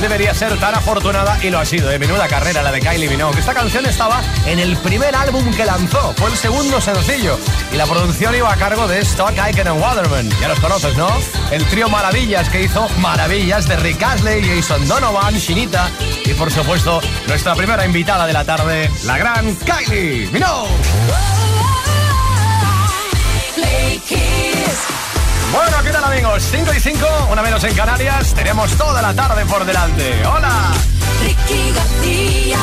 Debería ser tan afortunada y lo ha sido. De menuda carrera la de Kylie Minogue. Esta canción estaba en el primer álbum que lanzó. Fue el segundo sencillo. Y la producción iba a cargo de Stock Icon and Waterman. Ya los conoces, ¿no? El trío Maravillas que hizo Maravillas de Rick Astley, Jason Donovan, Shinita y por supuesto nuestra primera invitada de la tarde, la gran Kylie Minogue. Bueno, ¿qué tal amigos? 5 y 5, una menos en Canarias. Tenemos toda la tarde por delante. ¡Hola! Ricky García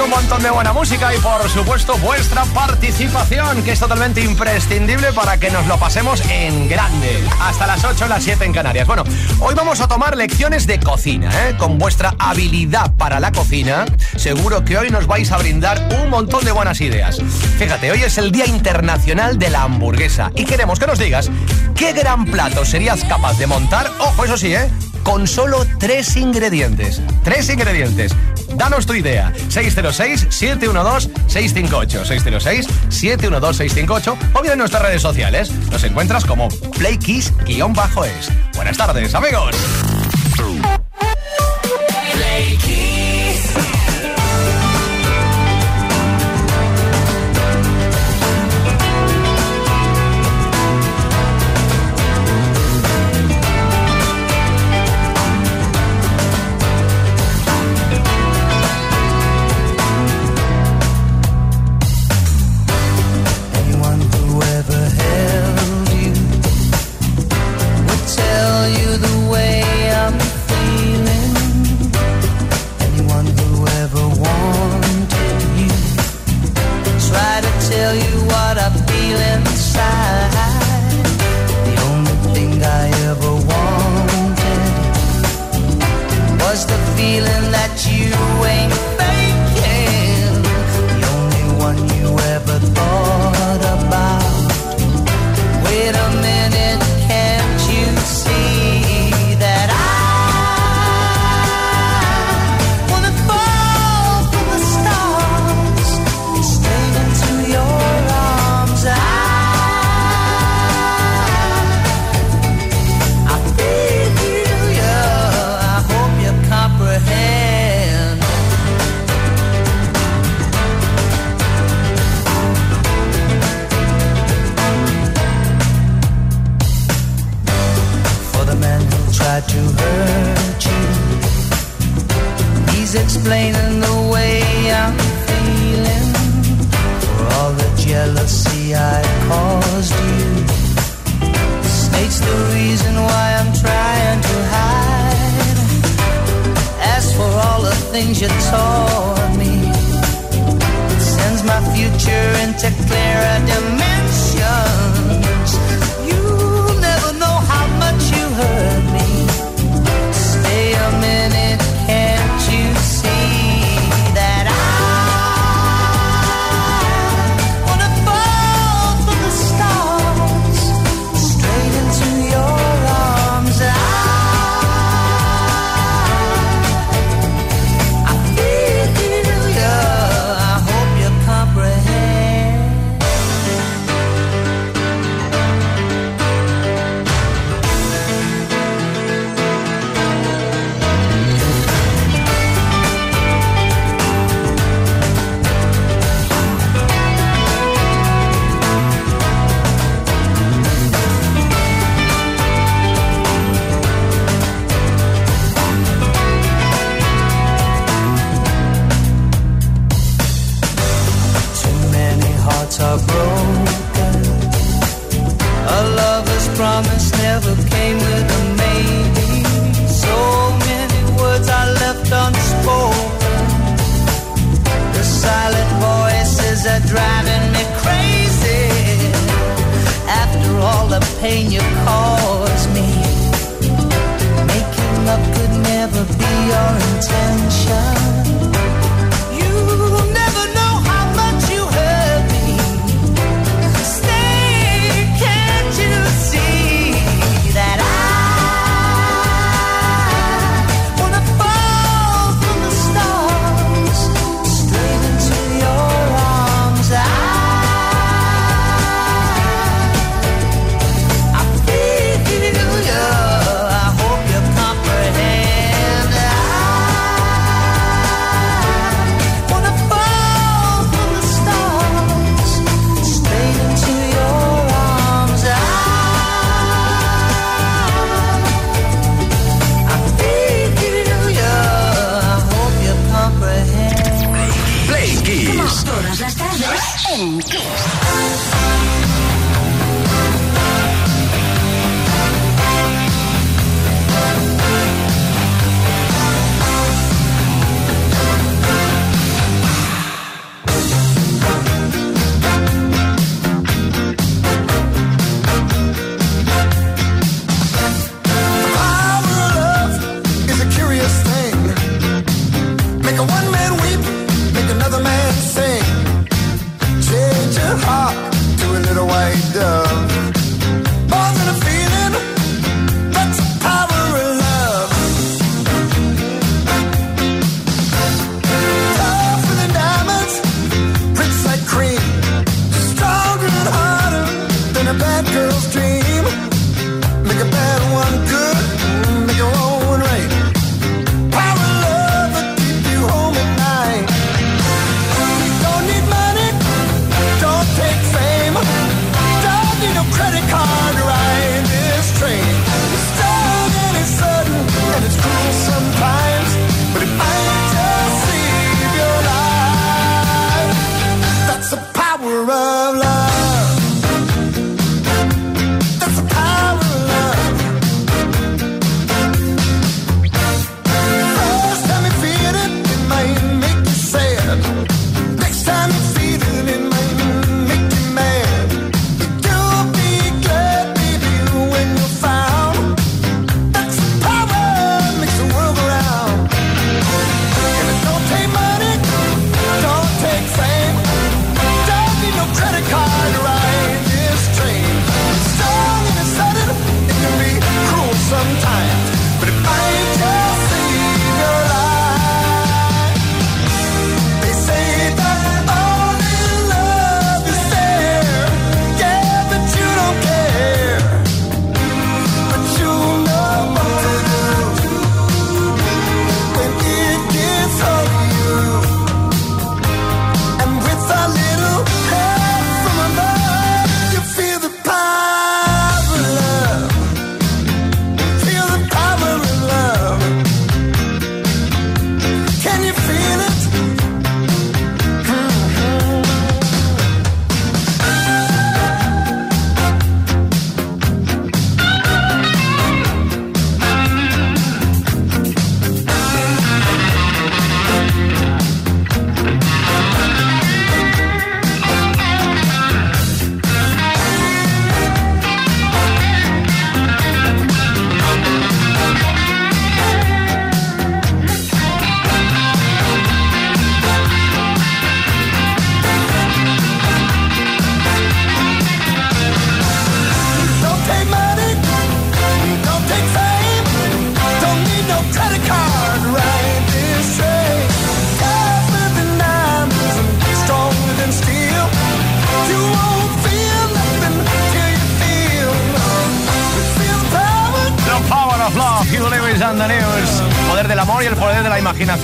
un montón de buena música y por supuesto vuestra participación que es totalmente imprescindible para que nos lo pasemos en grande. Hasta las 8, las 7 en Canarias. Bueno, hoy vamos a tomar lecciones de cocina, ¿eh? Con vuestra habilidad para la cocina, seguro que hoy nos vais a brindar un montón de buenas ideas. Fíjate, hoy es el Día Internacional de la Hamburguesa y queremos que nos digas qué gran plato serías capaz de montar, ojo, eso sí, ¿eh? Con solo tres ingredientes. Tres ingredientes Danos tu idea. 606-712-658. 606-712-658 o bien en nuestras redes sociales. Nos encuentras como PlayKiss-es. Buenas tardes, amigos.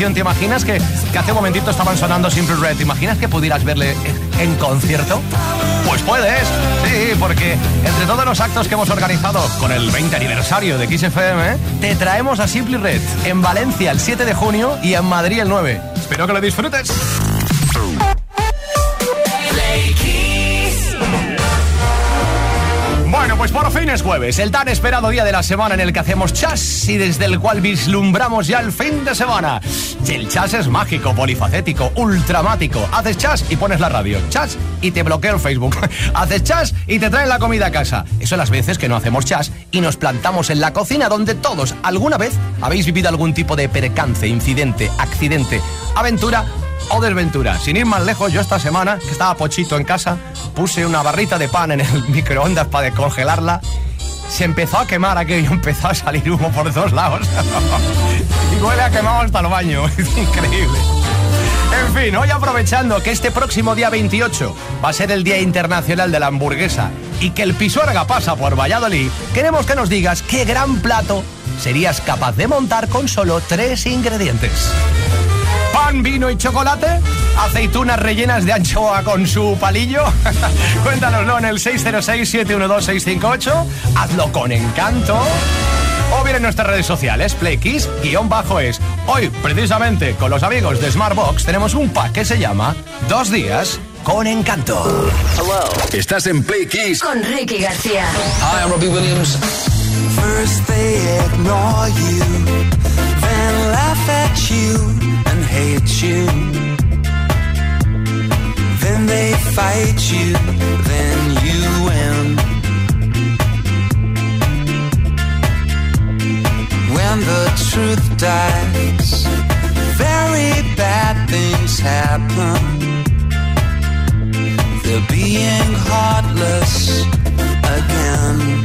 ¿Te imaginas que, hace un momentito estaban sonando Simple Red? ¿Te imaginas que pudieras verle en concierto? Pues puedes, sí, porque entre todos los actos que hemos organizado con el 20 aniversario de XFM, te traemos a Simple Red en Valencia el 7 de junio y en Madrid el 9. Espero que lo disfrutes. Bueno, pues por fin es jueves, el tan esperado día de la semana en el que hacemos chas y desde el cual vislumbramos ya el fin de semana. Y el chas es mágico, polifacético, ultramático. Haces chas y pones la radio. Chas y te bloquea el Facebook. Haces chas y te traen la comida a casa. Eso las veces que no hacemos chas y nos plantamos en la cocina donde todos alguna vez habéis vivido algún tipo de percance, incidente, accidente, aventura o desventura. Sin ir más lejos, yo esta semana, que estaba pochito en casa, puse una barrita de pan en el microondas para descongelarla. Se empezó a quemar aquello, empezó a salir humo por todos lados. Huele a quemado hasta el baño. Es increíble. En fin, hoy aprovechando que este próximo día 28 va a ser el Día Internacional de la Hamburguesa y que el Pisuerga pasa por Valladolid, queremos que nos digas qué gran plato serías capaz de montar con solo tres ingredientes pan, vino y chocolate, aceitunas rellenas de anchoa con su palillo. Cuéntanoslo en el 606-712-658. Hazlo con encanto. En nuestras redes sociales, PlayKiss-es. Hoy, precisamente, con los amigos de Smartbox, tenemos un pack que se llama Dos días con encanto. Estás en Play Kiss con Ricky García. Hi, I'm Robbie Williams. First they ignore you, then laugh at you. hate you. Then they fight you, then you When the truth dies, very bad things happen. They're being heartless again.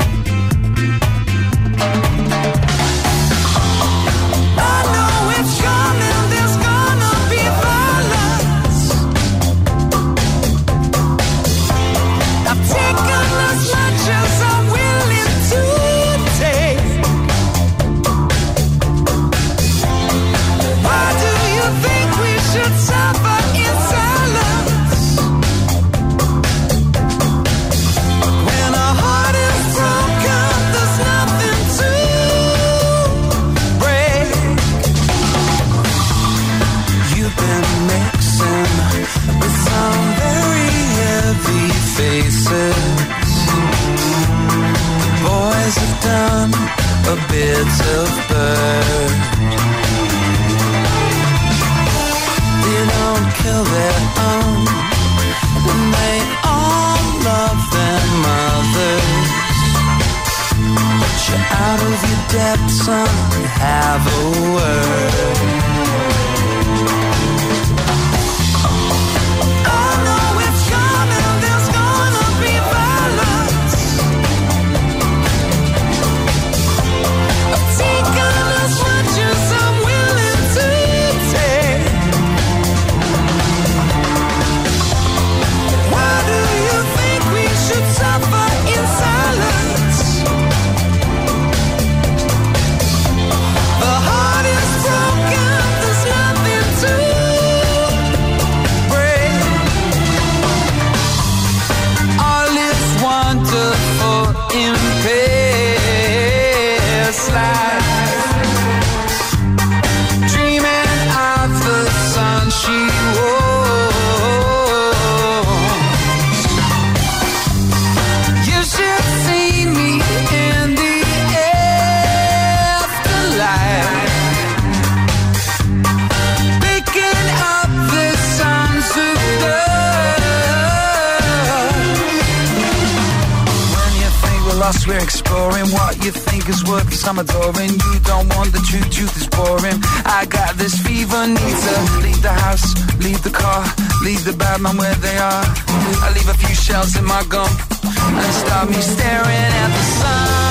I'm adoring. You don't want the truth, truth is boring. I got this fever, need to leave the house, leave the car, leave the bad man where they are. I leave a few shells in my gum and stop me staring at the sun.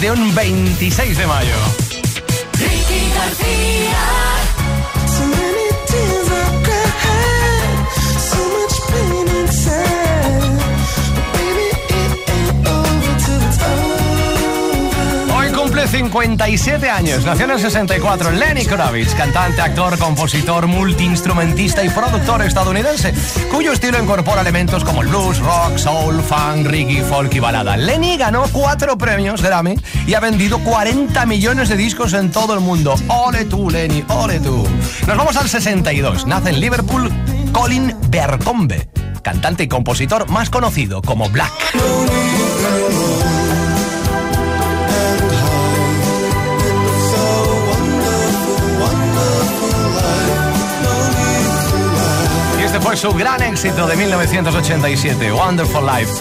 De un 26 de mayo. 57 años, nació en el 64, Lenny Kravitz, cantante, actor, compositor, multiinstrumentista y productor estadounidense, cuyo estilo incorpora elementos como blues, rock, soul, funk, reggae, folk y balada. Lenny ganó cuatro premios Grammy y ha vendido 40 millones de discos en todo el mundo. Ole tú, Lenny, ole tú. Nos vamos al 62. Nace en Liverpool Colin Bercombe, cantante y compositor más conocido como Black. Fue su gran éxito de 1987, Wonderful Life.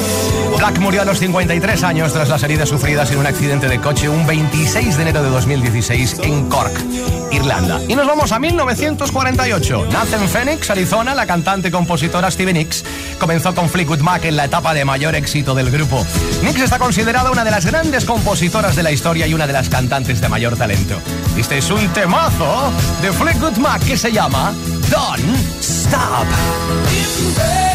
Black murió a los 53 años tras las heridas sufridas en un accidente de coche un 26 de enero de 2016 en Cork, Irlanda. Y nos vamos a 1948. Nace en Phoenix, Arizona, la cantante y compositora Stevie Nicks comenzó con Fleetwood Mac en la etapa de mayor éxito del grupo. Nicks está considerada una de las grandes compositoras de la historia y una de las cantantes de mayor talento. Este es un temazo de Fleetwood Mac que se llama Don't Stop.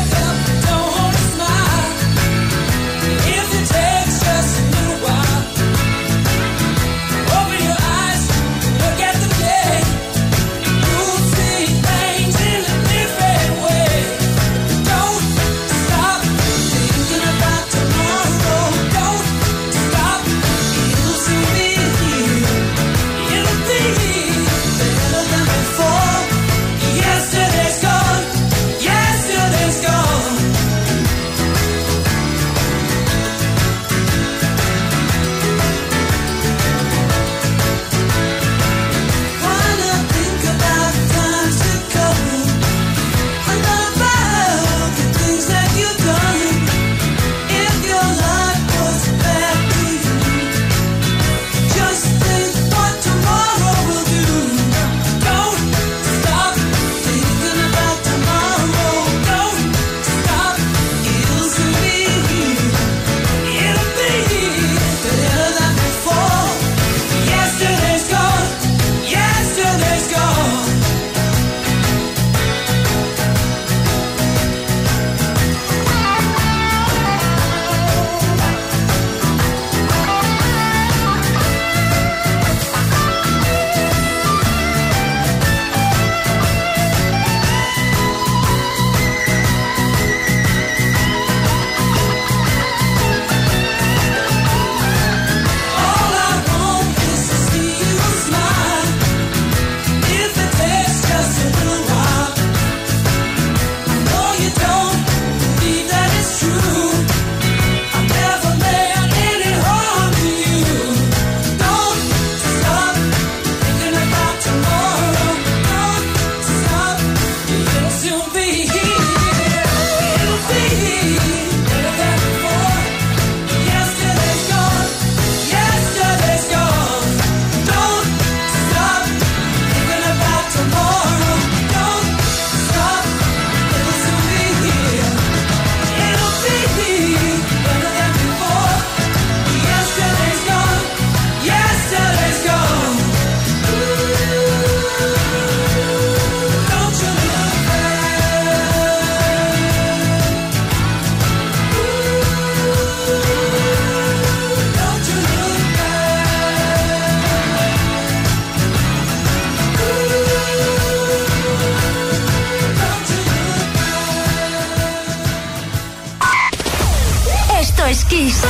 Kiss.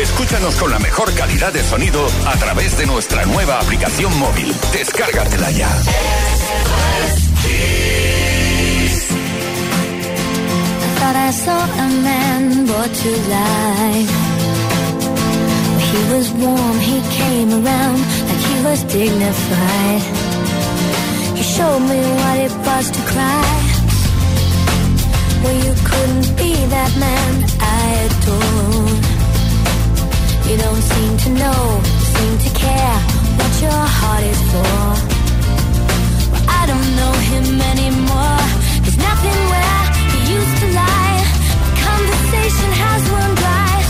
Escúchanos con la mejor calidad de sonido a través de nuestra nueva aplicación móvil. Descárgatela ya. He was warm, he came around like he was dignified. He showed me what it was to cry. Well, you couldn't be that man I adore. You don't seem to know, seem to care what your heart is for. Well, I don't know him anymore. There's nothing where he used to lie. Conversation has run dry.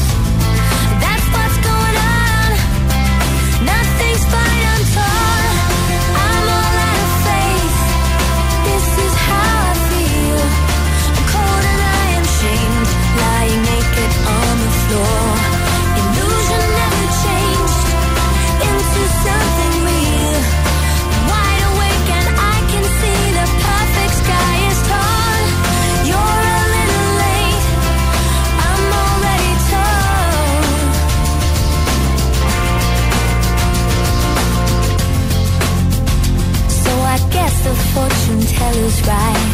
I lose right.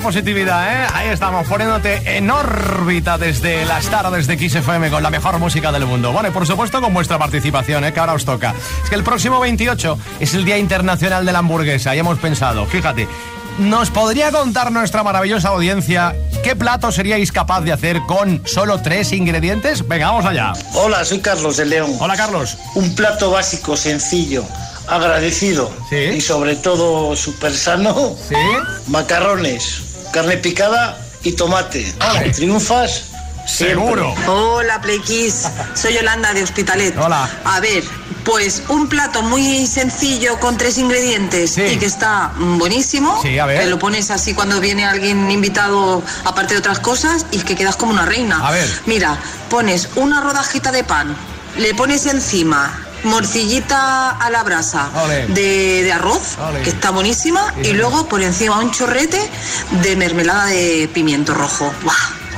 Positividad, ¿eh? Ahí estamos, poniéndote en órbita desde las tardes de XFM con la mejor música del mundo. Bueno, y por supuesto con vuestra participación, ¿eh? Que ahora os toca. Es que el próximo 28 es el Día Internacional de la Hamburguesa y hemos pensado, fíjate, ¿nos podría contar nuestra maravillosa audiencia qué plato seríais capaz de hacer con solo tres ingredientes? Venga, vamos allá. Hola, soy Carlos de León. Hola, Carlos. Un plato básico, sencillo agradecido y sobre todo súper sano. ¿Sí? Macarrones carne picada y tomate. Triunfas. Seguro. Hola, Play Soy Yolanda de Hospitalet. Hola. A ver, pues un plato muy sencillo con tres ingredientes y que está buenísimo. Sí, a ver. Que lo pones así cuando viene alguien invitado, aparte de otras cosas, y que quedas como una reina. A ver. Mira, pones una rodajita de pan, le pones encima morcillita a la brasa de, arroz, que está buenísima, y luego por encima un chorrete de mermelada de pimiento rojo.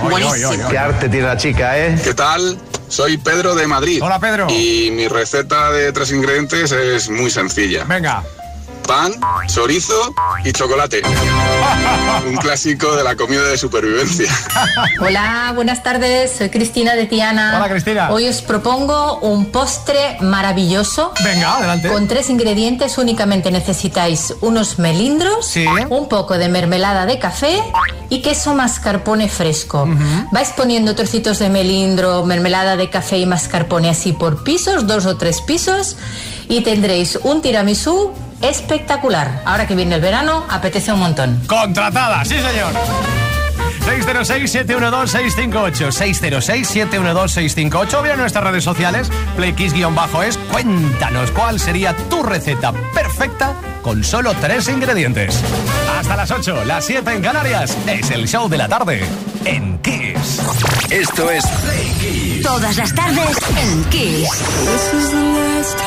Buenísimo. Qué arte tiene la chica, ¿eh? ¿Qué tal? Soy Pedro de Madrid. Hola, Pedro. Y mi receta de tres ingredientes es muy sencilla. Venga pan, chorizo y chocolate. Un clásico de la comida de supervivencia. Hola, buenas tardes. Soy Cristina de Tiana. Hola, Cristina. Hoy os propongo un postre maravilloso. Venga, adelante. Con tres ingredientes únicamente necesitáis unos melindros, un poco de mermelada de café y queso mascarpone fresco. Vais poniendo trocitos de melindro, mermelada de café y mascarpone así por pisos, dos o tres pisos, y tendréis un tiramisú espectacular. Ahora que viene el verano, apetece un montón. Contratada, sí señor. 606-712-658 606-712-658 Vea nuestras redes sociales Playkiss-es Cuéntanos cuál sería tu receta perfecta Con solo tres ingredientes. Hasta las 8, las 7 en Canarias. Es el show de la tarde En Kiss. Esto es Play Todas las tardes en Kiss.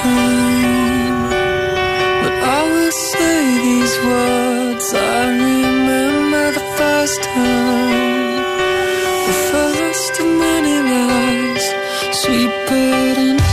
I say these words. I remember the first time, the first of many lies, sweet burden.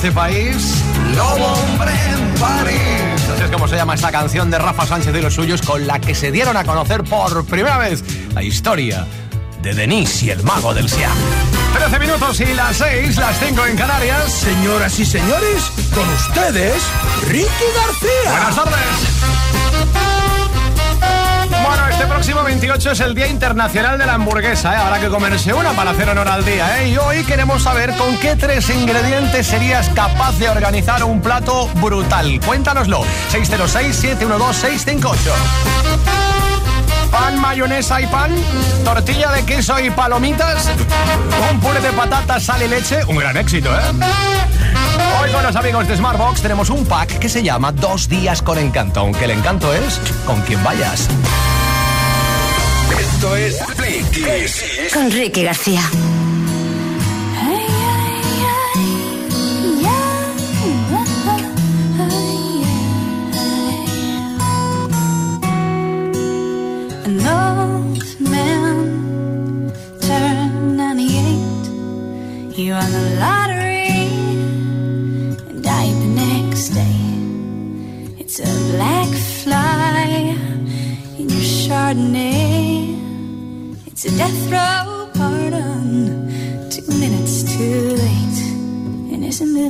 Este país. Lobo Hombre en París. Así es como se llama esta canción de Rafa Sánchez y los suyos con la que se dieron a conocer por primera vez la historia de Denise y el mago del Siam. 13 minutos y las 6, las 5 en Canarias. Señoras y señores, con ustedes, Ricky García. Buenas tardes. Este próximo 28 es el Día Internacional de la Hamburguesa, ¿eh? Habrá que comerse una para hacer honor al día, ¿eh? Y hoy queremos saber con qué tres ingredientes serías capaz de organizar un plato brutal. Cuéntanoslo. 606-712-658. Pan, mayonesa y pan, tortilla de queso y palomitas, un puré de patatas, sal y leche, un gran éxito, ¿eh? Hoy con los amigos de Smartbox tenemos un pack que se llama Dos días con encanto, aunque el encanto es con quien vayas. Esto es Play Con Ricky García. An old man turned 98. He won the lottery and died the next day. It's a black fly in your Chardonnay. Death row pardon. Two minutes too late. And isn't it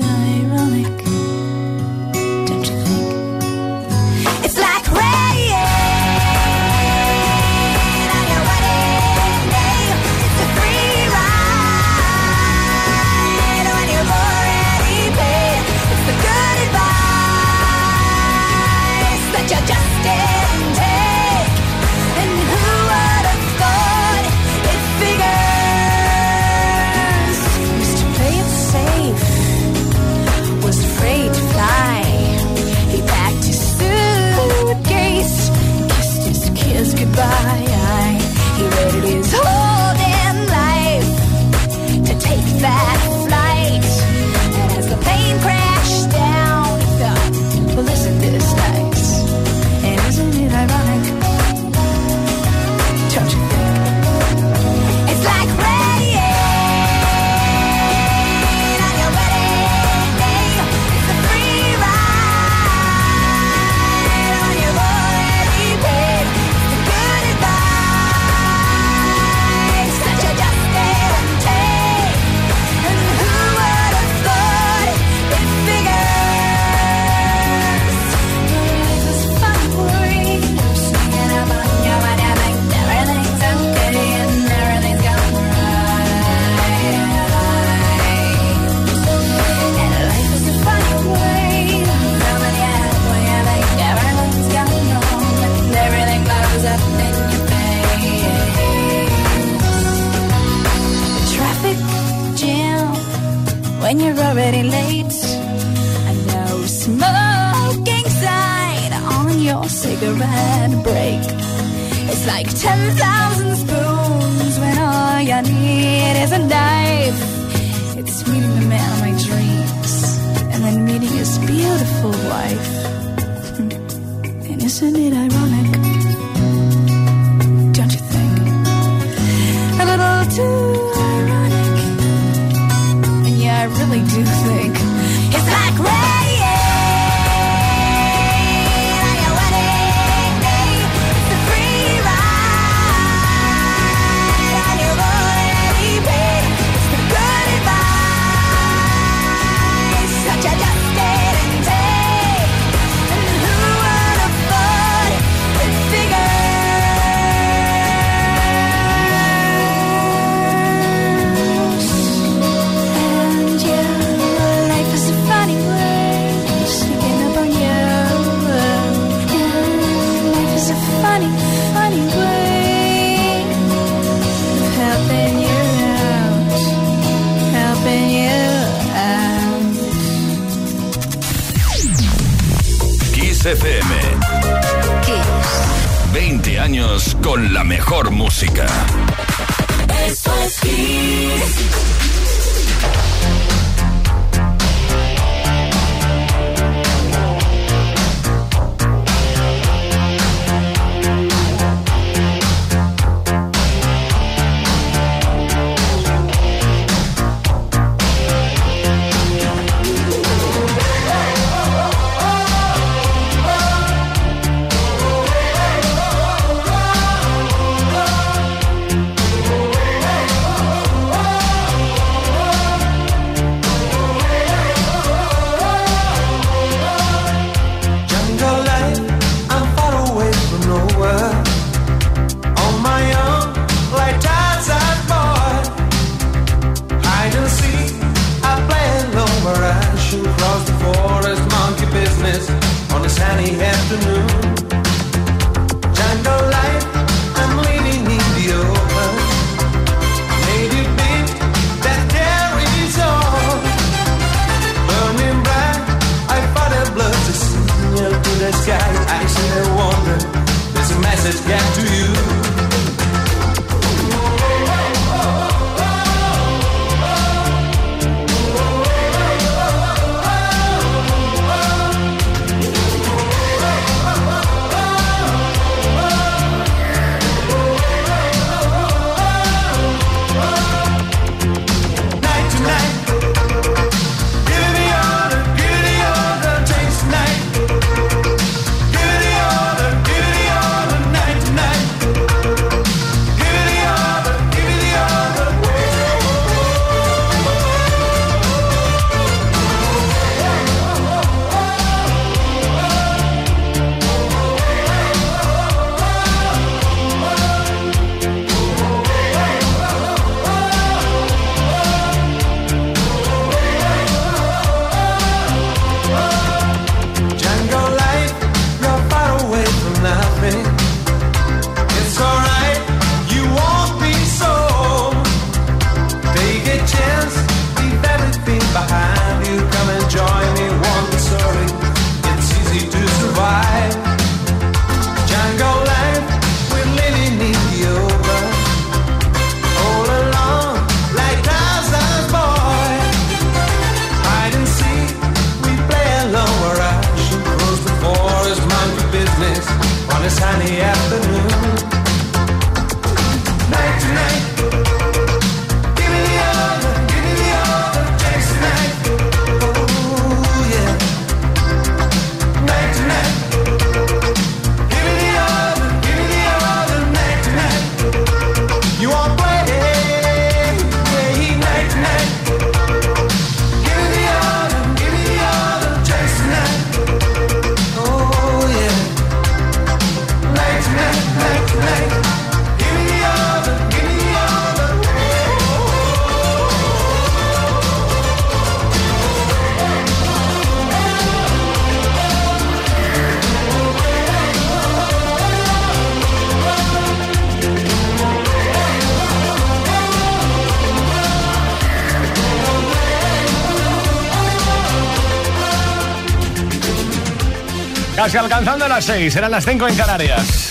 Casi alcanzando las 6, eran las 5 en Canarias.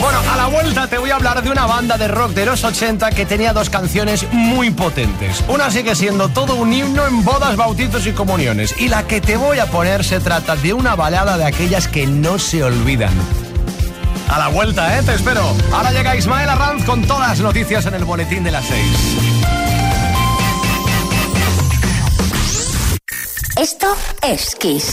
Bueno, a la vuelta te voy a hablar de una banda de rock de los 80 que tenía dos canciones muy potentes. Una sigue siendo todo un himno en bodas, bautizos y comuniones. Y la que te voy a poner se trata de una balada de aquellas que no se olvidan. A la vuelta, ¿eh? Te espero. Ahora llega Ismael Arranz con todas las noticias en el boletín de las 6. Esto es Kiss.